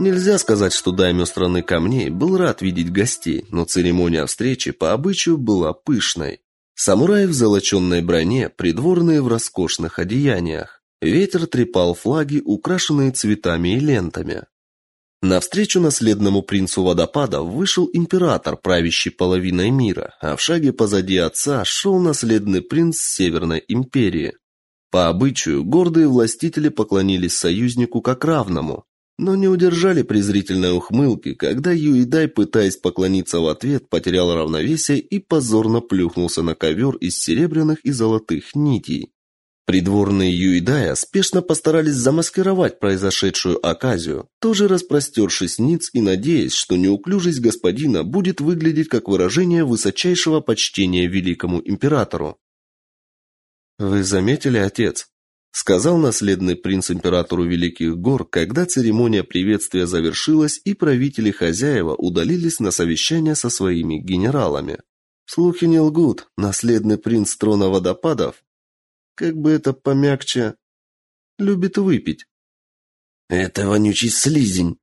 Нельзя сказать, что даймё страны камней был рад видеть гостей, но церемония встречи по обычаю была пышной. Самураи в золоченной броне, придворные в роскошных одеяниях. Ветер трепал флаги, украшенные цветами и лентами. Навстречу наследному принцу водопада вышел император, правящий половиной мира, а в шаге позади отца шел наследный принц Северной империи. По обычаю, гордые властители поклонились союзнику как равному, но не удержали презрительной ухмылки, когда Юидай, пытаясь поклониться в ответ, потерял равновесие и позорно плюхнулся на ковер из серебряных и золотых нитей. Придворные Юидая спешно постарались замаскировать произошедшую оказию, тоже распростершись ниц и надеясь, что неуклюжесть господина будет выглядеть как выражение высочайшего почтения великому императору. «Вы заметили, отец?» — сказал наследный принц императору Великих Гор, когда церемония приветствия завершилась и правители хозяева удалились на совещание со своими генералами. Слухи не лгут, наследный принц трона водопадов как бы это помягче, любит выпить. Это вонючий слизень.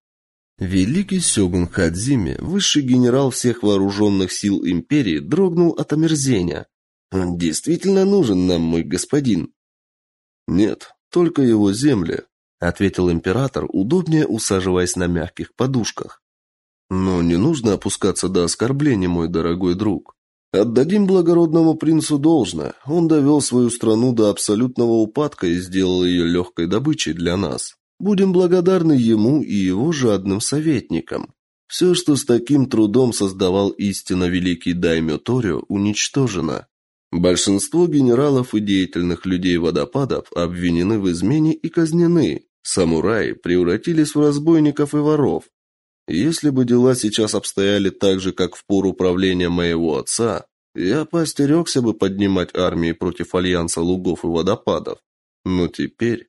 Великий сёгун Хадзиме, высший генерал всех вооруженных сил империи, дрогнул от омерзения. Он действительно нужен нам, мой господин. Нет, только его земли, ответил император, удобнее усаживаясь на мягких подушках. Но не нужно опускаться до оскорблений, мой дорогой друг. Отдадим благородному принцу должное. Он довел свою страну до абсолютного упадка и сделал ее легкой добычей для нас. Будем благодарны ему и его жадным советникам. Все, что с таким трудом создавал истинно великий даймё Торио, уничтожено. Большинство генералов и деятельных людей водопадов обвинены в измене и казнены. Самураи превратились в разбойников и воров. Если бы дела сейчас обстояли так же, как в пору правления моего отца, я поостерегся бы поднимать армии против альянса лугов и водопадов. Но теперь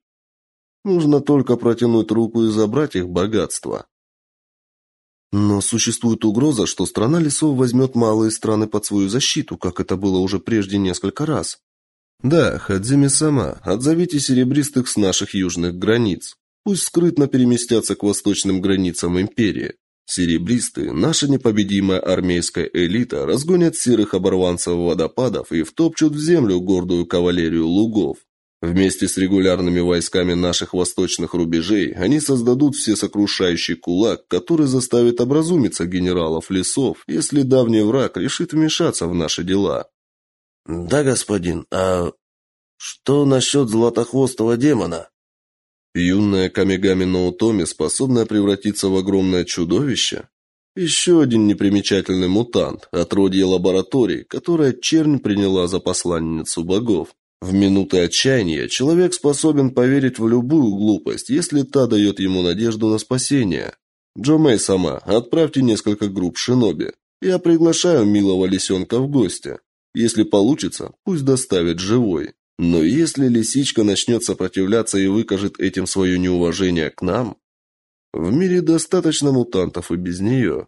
нужно только протянуть руку и забрать их богатство. Но существует угроза, что страна лесов возьмет малые страны под свою защиту, как это было уже прежде несколько раз. Да, Хадзими сама, отзовите серебристых с наших южных границ. Пусть скрытно переместятся к восточным границам империи. Серебристые, наша непобедимая армейская элита, разгонят серых оборванцев-водопадов и втопчут в землю гордую кавалерию лугов. Вместе с регулярными войсками наших восточных рубежей они создадут всесокрушающий кулак, который заставит образумиться генералов лесов, если давний враг решит вмешаться в наши дела. Да, господин. А что насчет златохвостого демона? Юная Камигами Ноутоми, способная превратиться в огромное чудовище? Еще один непримечательный мутант, отродье лаборатории, которое чернь приняла за посланницу богов. В минуты отчаяния человек способен поверить в любую глупость, если та дает ему надежду на спасение. Джо Мэй сама, отправьте несколько групп шиноби. Я приглашаю милого лисенка в гости. Если получится, пусть доставит живой. Но если лисичка начнет сопротивляться и выкажет этим свое неуважение к нам, в мире достаточно мутантов и без нее.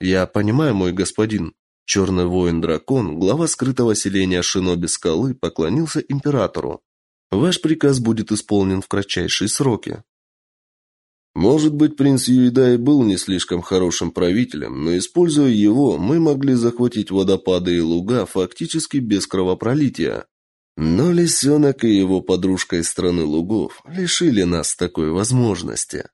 Я понимаю, мой господин. Черный воин-дракон, глава скрытого селения Шиноби Скалы, поклонился императору. Ваш приказ будет исполнен в кратчайшие сроки. Может быть, принц Юидай был не слишком хорошим правителем, но используя его, мы могли захватить водопады и луга фактически без кровопролития. Но лисенок и его подружка из страны лугов лишили нас такой возможности.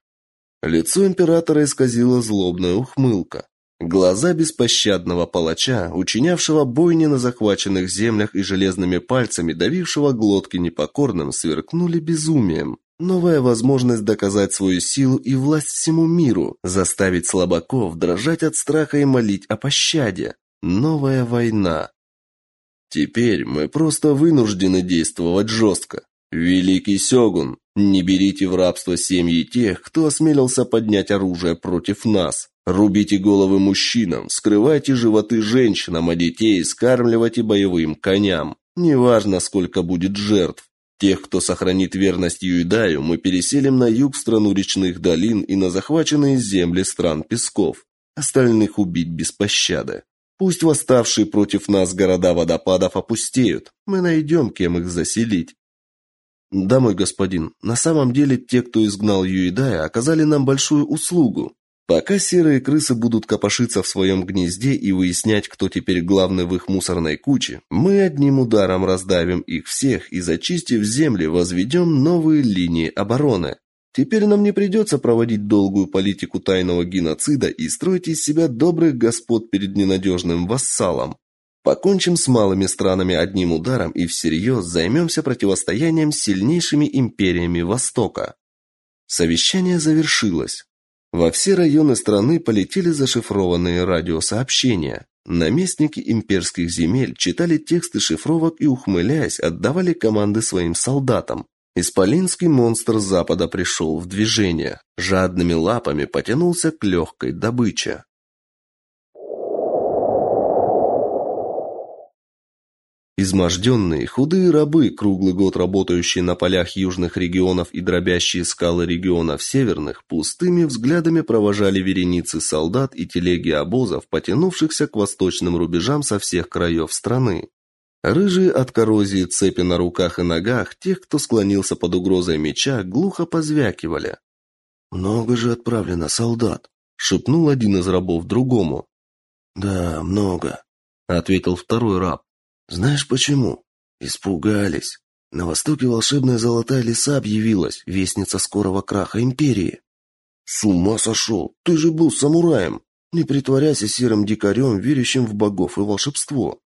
Лицо императора исказило злобная ухмылка. Глаза беспощадного палача, учинявшего бойни на захваченных землях и железными пальцами давившего глотки непокорным, сверкнули безумием. Новая возможность доказать свою силу и власть всему миру, заставить слабаков дрожать от страха и молить о пощаде. Новая война. Теперь мы просто вынуждены действовать жестко. Великий Сёгун, не берите в рабство семьи тех, кто осмелился поднять оружие против нас. Рубите головы мужчинам, скрывайте животы женщинам, а детей скармливайте боевым коням. Неважно, сколько будет жертв. Тех, кто сохранит верность Юидаю, мы переселим на юг в страну речных долин и на захваченные земли стран песков. Остальных убить без пощады. Пусть восставшие против нас города водопадов опустеют. Мы найдем, кем их заселить. Да, мой господин, на самом деле те, кто изгнал Юидая, оказали нам большую услугу. Пока серые крысы будут копошиться в своем гнезде и выяснять, кто теперь главный в их мусорной куче, мы одним ударом раздавим их всех и, зачистив земли, возведем новые линии обороны. Теперь нам не придется проводить долгую политику тайного геноцида и строить из себя добрых господ перед ненадежным вассалом. Покончим с малыми странами одним ударом и всерьез займемся противостоянием сильнейшими империями Востока. Совещание завершилось. Во все районы страны полетели зашифрованные радиосообщения. Наместники имперских земель читали тексты шифровок и, ухмыляясь, отдавали команды своим солдатам. Исполинский монстр Запада пришел в движение. Жадными лапами потянулся к легкой добыче. Изможденные, худые рабы, круглый год работающие на полях южных регионов и дробящие скалы регионов северных, пустыми взглядами провожали вереницы солдат и телеги обозов, потянувшихся к восточным рубежам со всех краев страны. Рыжие от коррозии цепи на руках и ногах, тех, кто склонился под угрозой меча, глухо позвякивали. «Много же отправлено солдат», — шепнул один из рабов другому. «Да, много», — ответил второй раб. Знаешь почему? Испугались. На востоке волшебная золотая лиса объявилась, вестница скорого краха империи. С ума сошел! Ты же был самураем! Не притворяйся серым дикарем, верящим в богов и волшебство.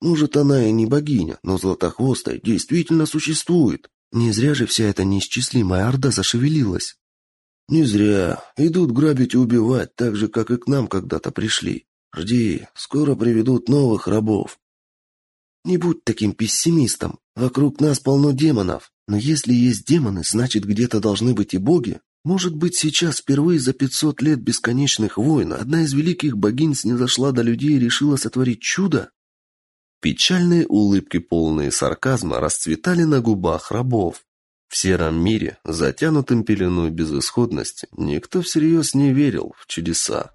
Может, она и не богиня, но Златохвостая действительно существует. Не зря же вся эта неисчислимая орда зашевелилась. Не зря. Идут грабить и убивать, так же, как и к нам когда-то пришли. Жди, скоро приведут новых рабов. Не будь таким пессимистом. Вокруг нас полно демонов. Но если есть демоны, значит, где-то должны быть и боги. Может быть, сейчас впервые за 500 лет бесконечных войн одна из великих богинь снизошла до людей и решила сотворить чудо? Печальные улыбки, полные сарказма, расцветали на губах рабов. В сером мире, затянутым пеленой безысходности, никто всерьез не верил в чудеса.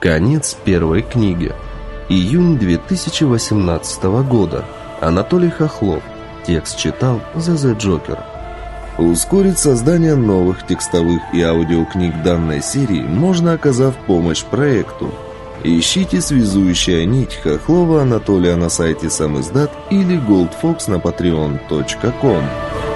Конец первой книги. Июнь 2018 года. Анатолий Хохлов. Текст читал ЗЗ Джокер. Ускорить создание новых текстовых и аудиокниг данной серии можно, оказав помощь проекту. Ищите связующая нить Хохлова Анатолия на сайте Самиздат или Goldfox на patreon.com.